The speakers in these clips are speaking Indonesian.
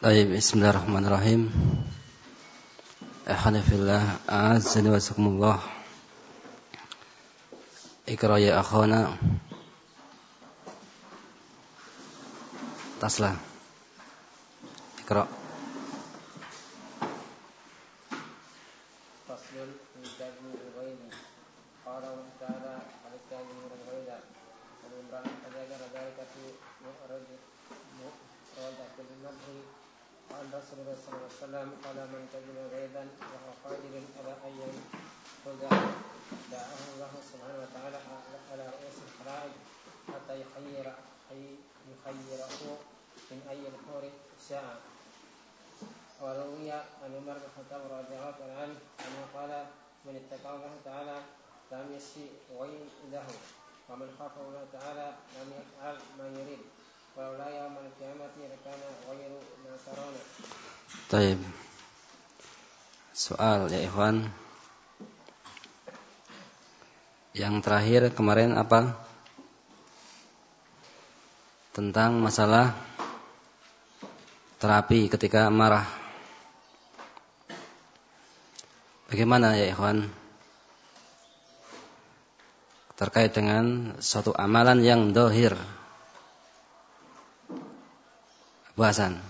طيب بسم الله الرحمن الرحيم. أحنا في الله أعزني وأسكم الله. اقرأ يا أخانا تصلى اقرأ. فصل في تبني الغيب. قال تعالى قد استاذنوا الغيب؟ والامرأة فذكر ذلك في مؤرد مؤرد في المدح sakumullah. Ikra ya akhana. Taslah. Ikra. وسلم قال من كذب غيظا وهو قادر على أن ينفذ دعاه الله سبحانه وتعالى على رؤوس الخلائق حتى يخير يخيره من أي الحور شاء وروي عن عمر بن الخطاب رضي الله عنه انه قال من اتقى الله تعالى لم يشفي غيظه ومن خاف الله تعالى لم يفعل ما يريد ولولا يوم القيامه لكان غير ما ترون Taib. Soal ya Ikhwan. Yang terakhir kemarin apa? Tentang masalah terapi ketika marah. Bagaimana ya Ikhwan? Terkait dengan suatu amalan yang dohir. Bahasan.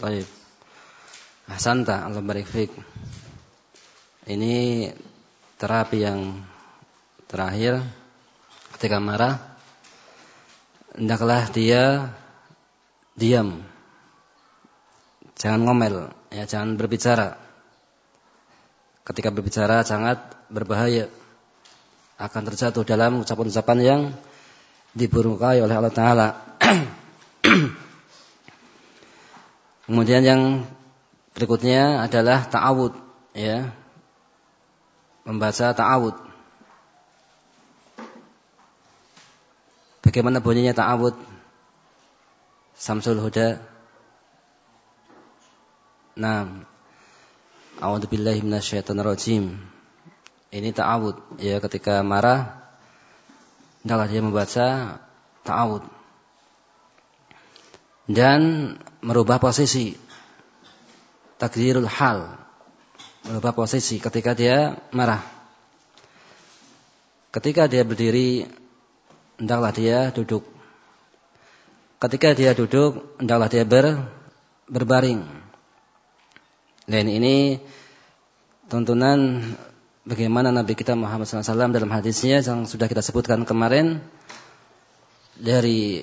Baik. Ahsanta Allah barik fik. Ini terapi yang terakhir ketika marah hendaklah dia diam. Jangan ngomel, ya jangan berbicara. Ketika berbicara sangat berbahaya. Akan terjatuh dalam ucapan-ucapan yang diburungkai oleh Allah taala. Kemudian yang berikutnya adalah ta'awud ya. Membaca ta'awud. Bagaimana bunyinya ta'awud? Samsul Huda. Naam. A'udzu billahi minasyaitonir rajim. Ini ta'awud. Ya ketika marah hendaklah dia membaca ta'awud. Dan merubah posisi. Takdirul hal. Merubah posisi ketika dia marah. Ketika dia berdiri hendaklah dia duduk. Ketika dia duduk hendaklah dia ber, berbaring dan ini tuntunan bagaimana Nabi kita Muhammad SAW dalam hadisnya yang sudah kita sebutkan kemarin dari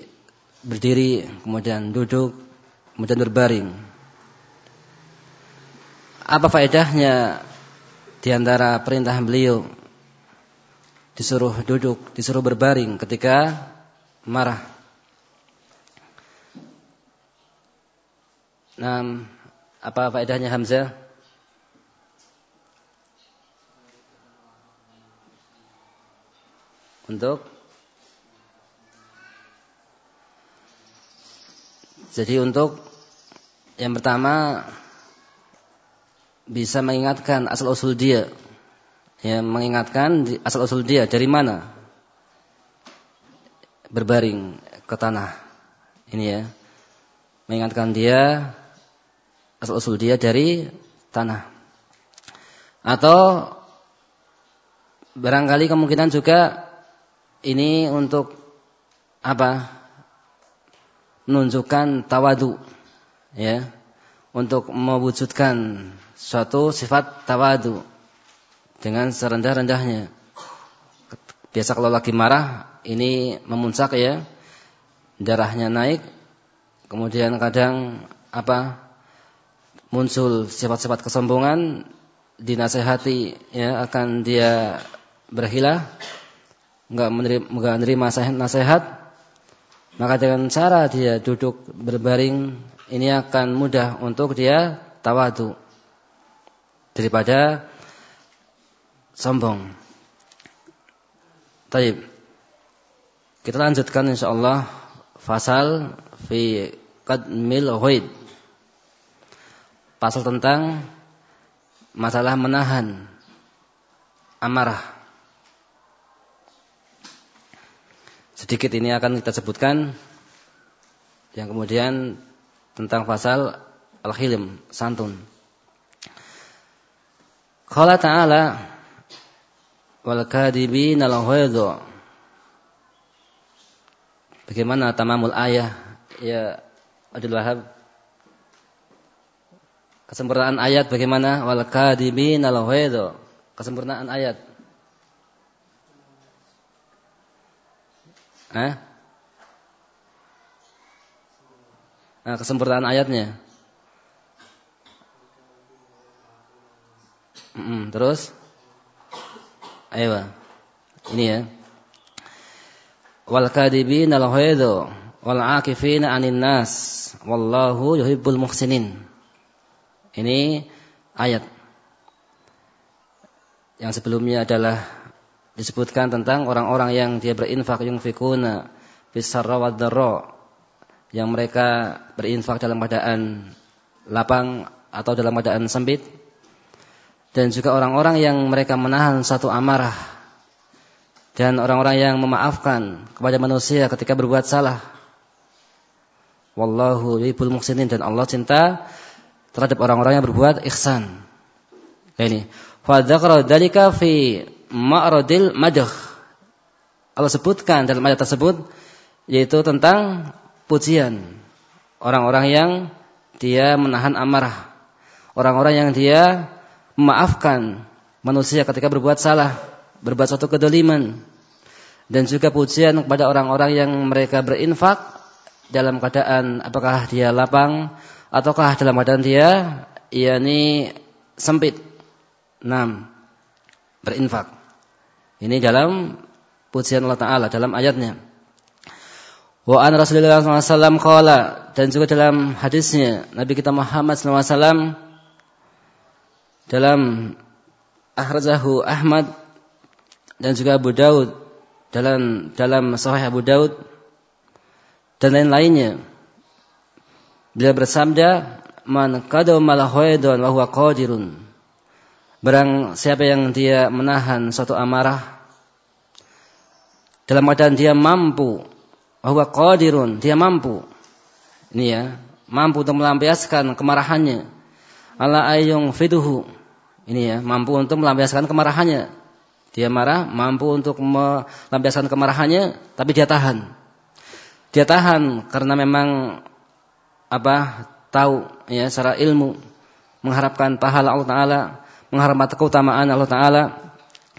berdiri, kemudian duduk, kemudian berbaring. Apa faedahnya di antara perintah beliau disuruh duduk, disuruh berbaring ketika marah? Nah, apa faedahnya Hamzah? Untuk Jadi untuk yang pertama bisa mengingatkan asal usul dia. Ya, mengingatkan asal usul dia dari mana? Berbaring ke tanah. Ini ya. Mengingatkan dia asal usul dia dari tanah. Atau barangkali kemungkinan juga ini untuk apa? menunjukkan tawadu ya untuk mewujudkan suatu sifat tawadu dengan serendah-rendahnya biasa kalau lagi marah ini memuncak ya darahnya naik kemudian kadang apa muncul sifat-sifat kesombongan dinasehati ya akan dia berhilah enggak menerima, enggak menerima nasihat maka dengan cara dia duduk berbaring ini akan mudah untuk dia tawadu daripada sombong. Taib. Kita lanjutkan insyaallah fasal fi qadmil ghaid. Pasal tentang masalah menahan amarah. Sedikit ini akan kita sebutkan yang kemudian tentang pasal al-hilm, santun. Qala ta'ala wal kadibin al Bagaimana tamamul ayah ya Abdul Wahab? Kesempurnaan ayat bagaimana? Wal kadibin al Kesempurnaan ayat. Eh? Nah, kesempurnaan ayatnya. Mm terus? Ayo. Ini ya. Wal kadibin al wal akifina anin nas wallahu yuhibbul muhsinin. Ini ayat. Yang sebelumnya adalah disebutkan tentang orang-orang yang dia berinfak yang fikuna fisarra wa yang mereka berinfak dalam keadaan lapang atau dalam keadaan sempit dan juga orang-orang yang mereka menahan satu amarah dan orang-orang yang memaafkan kepada manusia ketika berbuat salah wallahu yuhibbul muhsinin dan Allah cinta terhadap orang-orang yang berbuat ihsan. Ini. Fa dzakara dzalika fi ma'radil madh. Allah sebutkan dalam ayat tersebut yaitu tentang pujian orang-orang yang dia menahan amarah. Orang-orang yang dia memaafkan manusia ketika berbuat salah, berbuat suatu kedoliman. Dan juga pujian kepada orang-orang yang mereka berinfak dalam keadaan apakah dia lapang ataukah dalam keadaan dia yakni sempit. Enam berinfak. Ini dalam pujian Allah Taala dalam ayatnya. Wa an Rasulullah SAW qala dan juga dalam hadisnya Nabi kita Muhammad SAW dalam Ahrazahu Ahmad dan juga Abu Daud dalam dalam Sahih Abu Daud dan lain-lainnya Beliau bersabda, "Man qadama wa huwa qadirun." Barang siapa yang dia menahan suatu amarah dalam keadaan dia mampu, bahwa qadirun, dia mampu. Ini ya, mampu untuk melampiaskan kemarahannya. Ala ayung fiduhu. Ini ya, mampu untuk melampiaskan kemarahannya. Dia marah, mampu untuk melampiaskan kemarahannya, tapi dia tahan. Dia tahan karena memang apa tahu ya secara ilmu mengharapkan pahala Allah taala, mengharapkan keutamaan Allah taala,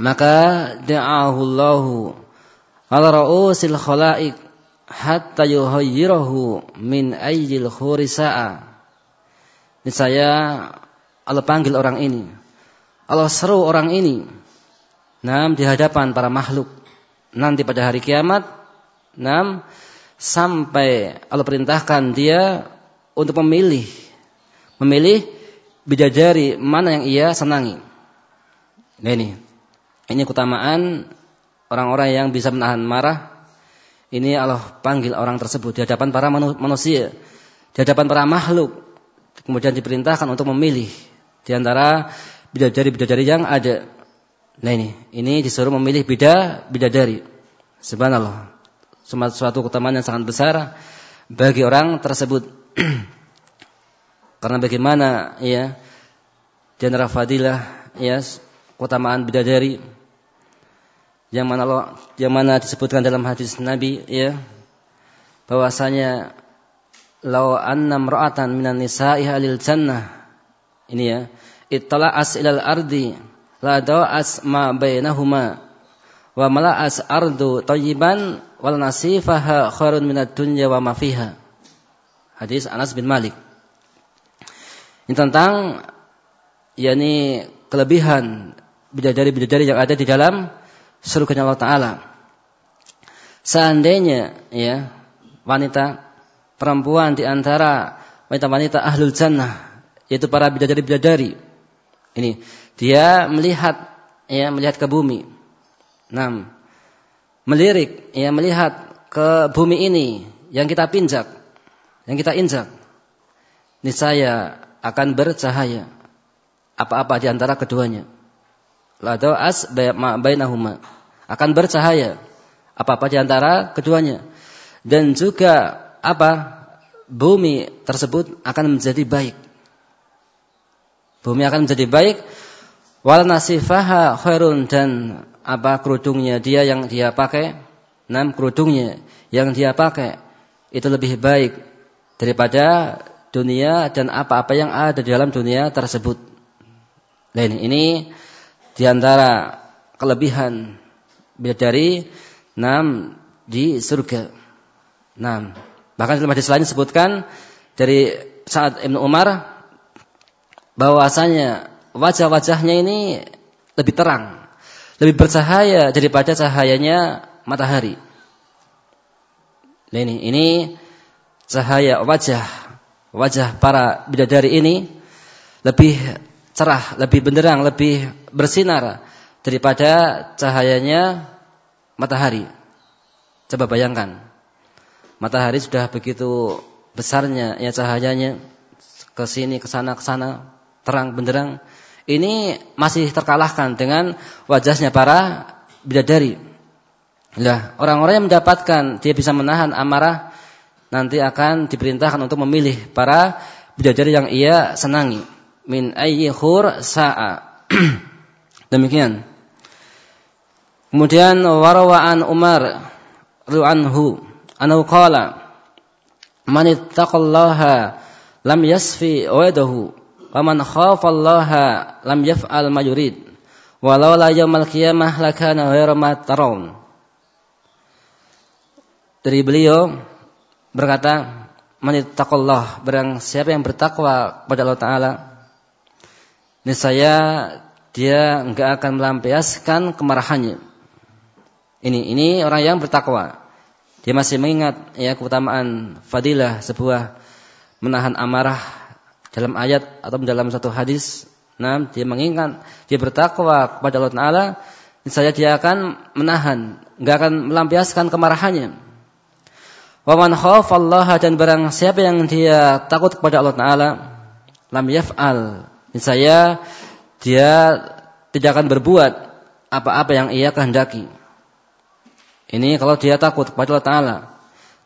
maka da'ahu Allahu ala ra'usil khalaik hatta yuhayyirahu min ayyil khurisa'a. Ini saya Allah panggil orang ini. Allah seru orang ini. Nam di hadapan para makhluk. Nanti pada hari kiamat, nam sampai Allah perintahkan dia untuk memilih memilih bidadari mana yang ia senangi. Nah ini, ini keutamaan orang-orang yang bisa menahan marah. Ini Allah panggil orang tersebut di hadapan para manusia, di hadapan para makhluk. Kemudian diperintahkan untuk memilih di antara bidadari-bidadari yang ada. Nah ini, ini disuruh memilih bida bidadari. Subhanallah. Suatu keutamaan yang sangat besar bagi orang tersebut. Karena bagaimana ya antara fadilah ya keutamaan bidadari yang mana Allah, yang mana disebutkan dalam hadis Nabi ya bahwasanya law anna ra'atan minan nisa'i halil jannah ini ya ittala'as ilal ardi la da'as ma bainahuma wa mala'as ardu tayyiban wal nasifaha khairun minad dunya wa ma fiha Hadis Anas bin Malik. Ini tentang yakni kelebihan bidadari-bidadari yang ada di dalam surga Allah Taala. Seandainya ya wanita perempuan di antara wanita-wanita ahlul jannah yaitu para bidadari-bidadari ini dia melihat ya melihat ke bumi. Nah, melirik ya melihat ke bumi ini yang kita pinjak yang kita injak. Niscaya akan bercahaya. Apa-apa di antara keduanya. La as bainahuma akan bercahaya. Apa-apa di antara keduanya. Dan juga apa? Bumi tersebut akan menjadi baik. Bumi akan menjadi baik wal nasifaha khairun dan apa kerudungnya dia yang dia pakai, enam kerudungnya yang dia pakai itu lebih baik daripada dunia dan apa-apa yang ada di dalam dunia tersebut. Lain ini di antara kelebihan bidadari enam di surga. Enam. Bahkan dalam hadis lain disebutkan dari saat Ibnu Umar bahwasanya wajah-wajahnya ini lebih terang lebih bercahaya daripada cahayanya matahari. Ini, ini cahaya wajah wajah para bidadari ini lebih cerah, lebih benderang, lebih bersinar daripada cahayanya matahari. Coba bayangkan. Matahari sudah begitu besarnya ya cahayanya ke sini, ke sana, ke sana, terang benderang ini masih terkalahkan dengan wajahnya para bidadari. Lah, orang-orang yang mendapatkan dia bisa menahan amarah nanti akan diperintahkan untuk memilih para bidadari yang ia senangi. Min ayyi sa'a. Demikian. Kemudian warawaan Umar anhu anhu qala man ittaqallaha lam yasfi wadahu Waman khafallaha lam yaf'al ma yurid. Walau la yaumal qiyamah lakana ghairu ma tarawun. Dari beliau berkata, "Man ittaqallah, barang siapa yang bertakwa kepada Allah taala, niscaya dia enggak akan melampiaskan kemarahannya." Ini ini orang yang bertakwa. Dia masih mengingat ya keutamaan fadilah sebuah menahan amarah dalam ayat atau dalam satu hadis, nah, dia mengingat, dia bertakwa kepada Allah Taala, saya dia akan menahan, nggak akan melampiaskan kemarahannya. Waman Allah dan barang siapa yang dia takut kepada Allah Taala, lam yaf'al. Saya dia tidak akan berbuat apa-apa yang ia kehendaki. Ini kalau dia takut kepada Allah Taala.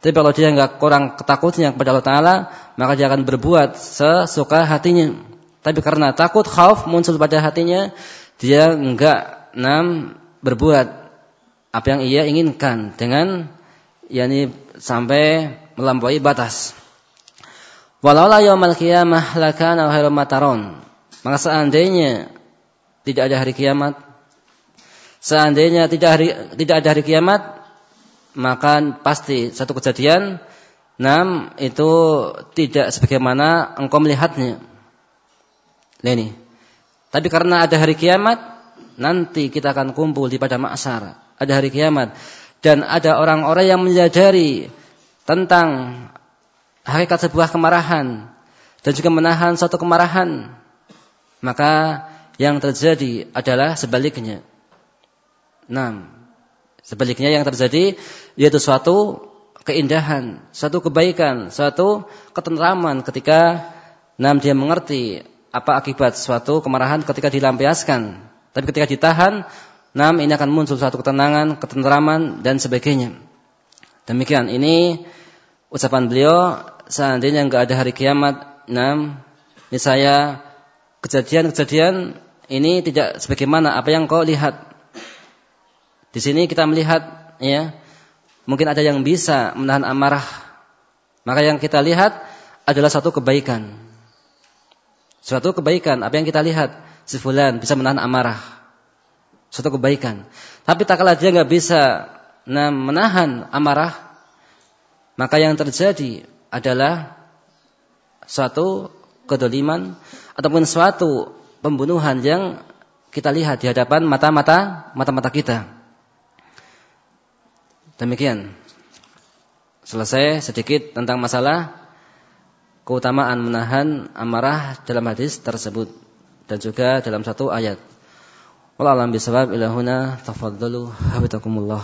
Tapi kalau dia nggak kurang ketakutnya kepada Allah Taala, maka dia akan berbuat sesuka hatinya. Tapi karena takut khauf muncul pada hatinya, dia enggak nam berbuat apa yang ia inginkan dengan yakni sampai melampaui batas. Walau la yaumul qiyamah lakana khairum mataron. Maka seandainya tidak ada hari kiamat, seandainya tidak hari tidak ada hari kiamat, maka pasti satu kejadian nam itu tidak sebagaimana engkau melihatnya. Nah ini. Tapi karena ada hari kiamat, nanti kita akan kumpul di pada maksar. Ada hari kiamat dan ada orang-orang yang menyadari tentang hakikat sebuah kemarahan dan juga menahan suatu kemarahan. Maka yang terjadi adalah sebaliknya. Nah, sebaliknya yang terjadi yaitu suatu keindahan, suatu kebaikan, suatu ketentraman ketika nam dia mengerti apa akibat suatu kemarahan ketika dilampiaskan. Tapi ketika ditahan, nam ini akan muncul suatu ketenangan, ketentraman dan sebagainya. Demikian ini ucapan beliau seandainya enggak ada hari kiamat, nam ini saya kejadian-kejadian ini tidak sebagaimana apa yang kau lihat. Di sini kita melihat ya Mungkin ada yang bisa menahan amarah. Maka yang kita lihat adalah satu kebaikan. Suatu kebaikan, apa yang kita lihat? Si fulan bisa menahan amarah. Suatu kebaikan. Tapi tak kalah dia nggak bisa nah, menahan amarah, maka yang terjadi adalah suatu kedoliman ataupun suatu pembunuhan yang kita lihat di hadapan mata-mata mata-mata kita. Demikian. Selesai sedikit tentang masalah keutamaan menahan amarah dalam hadis tersebut dan juga dalam satu ayat. والله أعلم بسبب إلى هنا تفضلوا حفظكم الله.